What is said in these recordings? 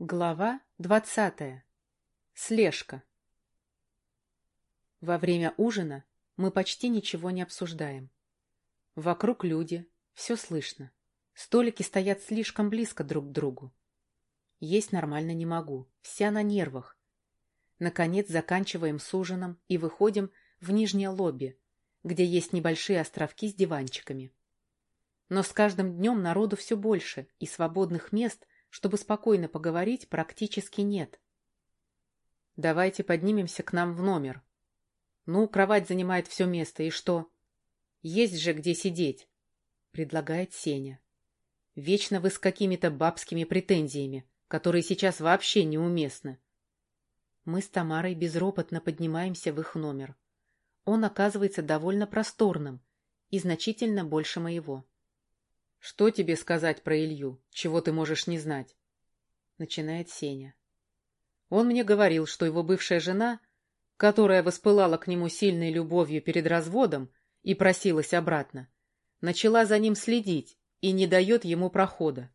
Глава двадцатая. Слежка. Во время ужина мы почти ничего не обсуждаем. Вокруг люди, все слышно. Столики стоят слишком близко друг к другу. Есть нормально не могу, вся на нервах. Наконец заканчиваем с ужином и выходим в нижнее лобби, где есть небольшие островки с диванчиками. Но с каждым днем народу все больше, и свободных мест – чтобы спокойно поговорить, практически нет. Давайте поднимемся к нам в номер. Ну, кровать занимает все место, и что? Есть же где сидеть, предлагает Сеня. Вечно вы с какими-то бабскими претензиями, которые сейчас вообще неуместны. Мы с Тамарой безропотно поднимаемся в их номер. Он оказывается довольно просторным и значительно больше моего. «Что тебе сказать про Илью, чего ты можешь не знать?» Начинает Сеня. Он мне говорил, что его бывшая жена, которая воспылала к нему сильной любовью перед разводом и просилась обратно, начала за ним следить и не дает ему прохода.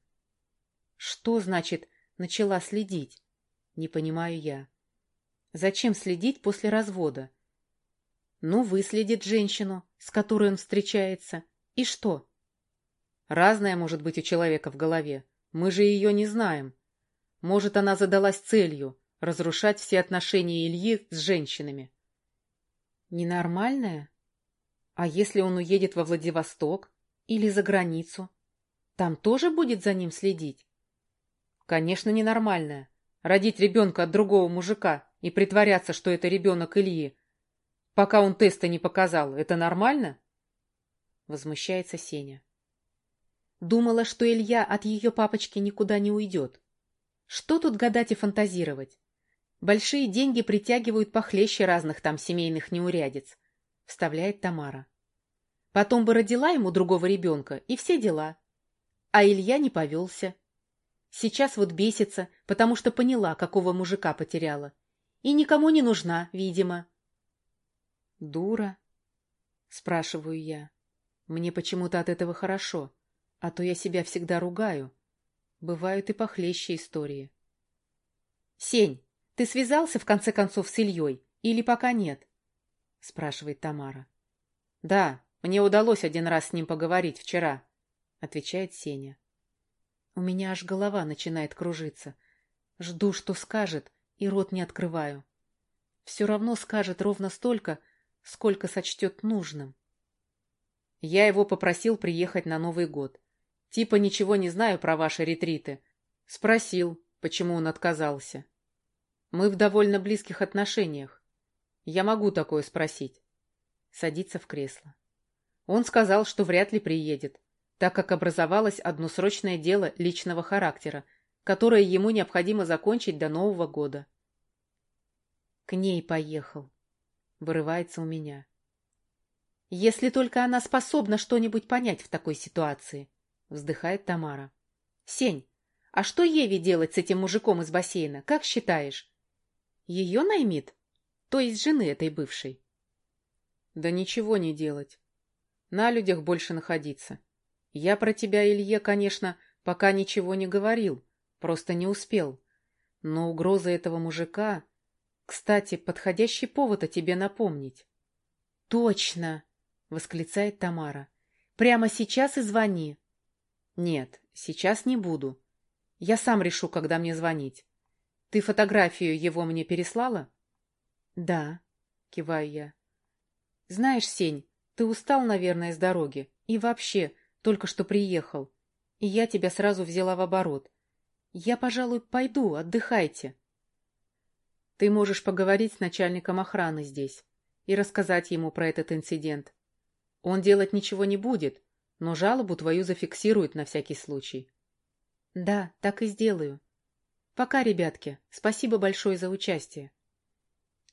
Что значит «начала следить»? Не понимаю я. Зачем следить после развода? Ну, выследит женщину, с которой он встречается, и что? Разная может быть у человека в голове. Мы же ее не знаем. Может, она задалась целью разрушать все отношения Ильи с женщинами. Ненормальная? А если он уедет во Владивосток или за границу? Там тоже будет за ним следить? Конечно, ненормальная. Родить ребенка от другого мужика и притворяться, что это ребенок Ильи, пока он теста не показал, это нормально? Возмущается Сеня. Думала, что Илья от ее папочки никуда не уйдет. Что тут гадать и фантазировать? Большие деньги притягивают похлеще разных там семейных неурядиц, — вставляет Тамара. Потом бы родила ему другого ребенка, и все дела. А Илья не повелся. Сейчас вот бесится, потому что поняла, какого мужика потеряла. И никому не нужна, видимо. «Дура?» — спрашиваю я. Мне почему-то от этого хорошо. А то я себя всегда ругаю. Бывают и похлеще истории. — Сень, ты связался в конце концов с Ильей или пока нет? — спрашивает Тамара. — Да, мне удалось один раз с ним поговорить вчера, — отвечает Сеня. У меня аж голова начинает кружиться. Жду, что скажет, и рот не открываю. Все равно скажет ровно столько, сколько сочтет нужным. Я его попросил приехать на Новый год. Типа ничего не знаю про ваши ретриты. Спросил, почему он отказался. Мы в довольно близких отношениях. Я могу такое спросить. Садится в кресло. Он сказал, что вряд ли приедет, так как образовалось одно срочное дело личного характера, которое ему необходимо закончить до Нового года. К ней поехал. Вырывается у меня. Если только она способна что-нибудь понять в такой ситуации вздыхает Тамара. Сень, а что Еве делать с этим мужиком из бассейна, как считаешь? Ее наймит? То есть жены этой бывшей? Да ничего не делать. На людях больше находиться. Я про тебя, Илье, конечно, пока ничего не говорил, просто не успел. Но угроза этого мужика... Кстати, подходящий повод о тебе напомнить. — Точно! — восклицает Тамара. — Прямо сейчас и звони. Нет, сейчас не буду. Я сам решу, когда мне звонить. Ты фотографию его мне переслала? Да, киваю я. Знаешь, Сень, ты устал, наверное, с дороги. И вообще, только что приехал. И я тебя сразу взяла в оборот. Я, пожалуй, пойду, отдыхайте. Ты можешь поговорить с начальником охраны здесь и рассказать ему про этот инцидент. Он делать ничего не будет, но жалобу твою зафиксируют на всякий случай. — Да, так и сделаю. Пока, ребятки, спасибо большое за участие.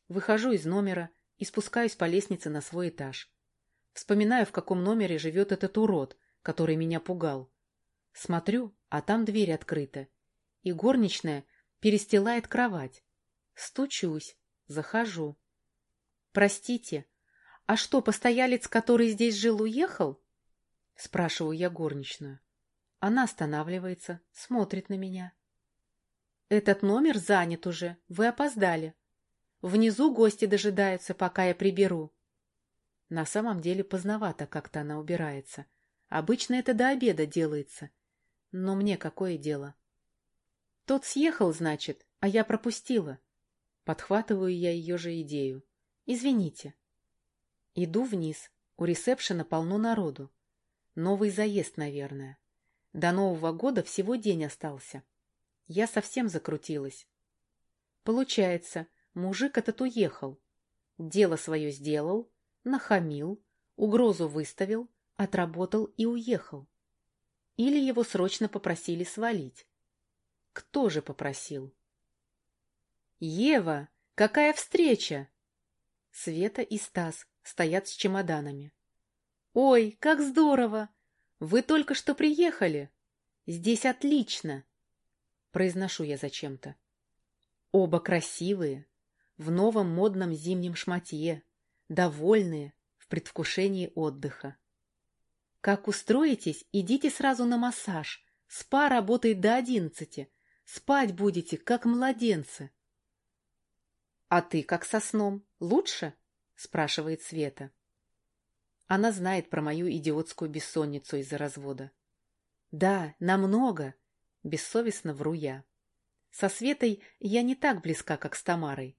Выхожу из номера и спускаюсь по лестнице на свой этаж. Вспоминаю, в каком номере живет этот урод, который меня пугал. Смотрю, а там дверь открыта, и горничная перестилает кровать. Стучусь, захожу. — Простите, а что, постоялец, который здесь жил, уехал? Спрашиваю я горничную. Она останавливается, смотрит на меня. Этот номер занят уже, вы опоздали. Внизу гости дожидаются, пока я приберу. На самом деле поздновато как-то она убирается. Обычно это до обеда делается. Но мне какое дело? Тот съехал, значит, а я пропустила. Подхватываю я ее же идею. Извините. Иду вниз. У ресепшена полно народу. Новый заезд, наверное. До Нового года всего день остался. Я совсем закрутилась. Получается, мужик этот уехал. Дело свое сделал, нахамил, угрозу выставил, отработал и уехал. Или его срочно попросили свалить. Кто же попросил? «Ева, какая встреча!» Света и Стас стоят с чемоданами. «Ой, как здорово! Вы только что приехали! Здесь отлично!» Произношу я зачем-то. Оба красивые, в новом модном зимнем шматье, довольные, в предвкушении отдыха. Как устроитесь, идите сразу на массаж. Спа работает до одиннадцати. Спать будете, как младенцы. — А ты как со сном? Лучше? — спрашивает Света. Она знает про мою идиотскую бессонницу из-за развода. — Да, намного, — бессовестно вру я. Со Светой я не так близка, как с Тамарой.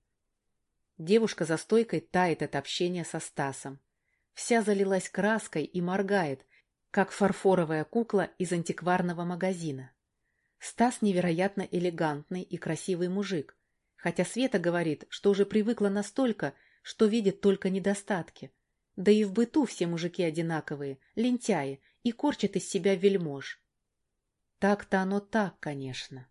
Девушка за стойкой тает от общения со Стасом. Вся залилась краской и моргает, как фарфоровая кукла из антикварного магазина. Стас невероятно элегантный и красивый мужик, хотя Света говорит, что уже привыкла настолько, что видит только недостатки. Да и в быту все мужики одинаковые, лентяи, и корчат из себя вельмож. Так-то оно так, конечно.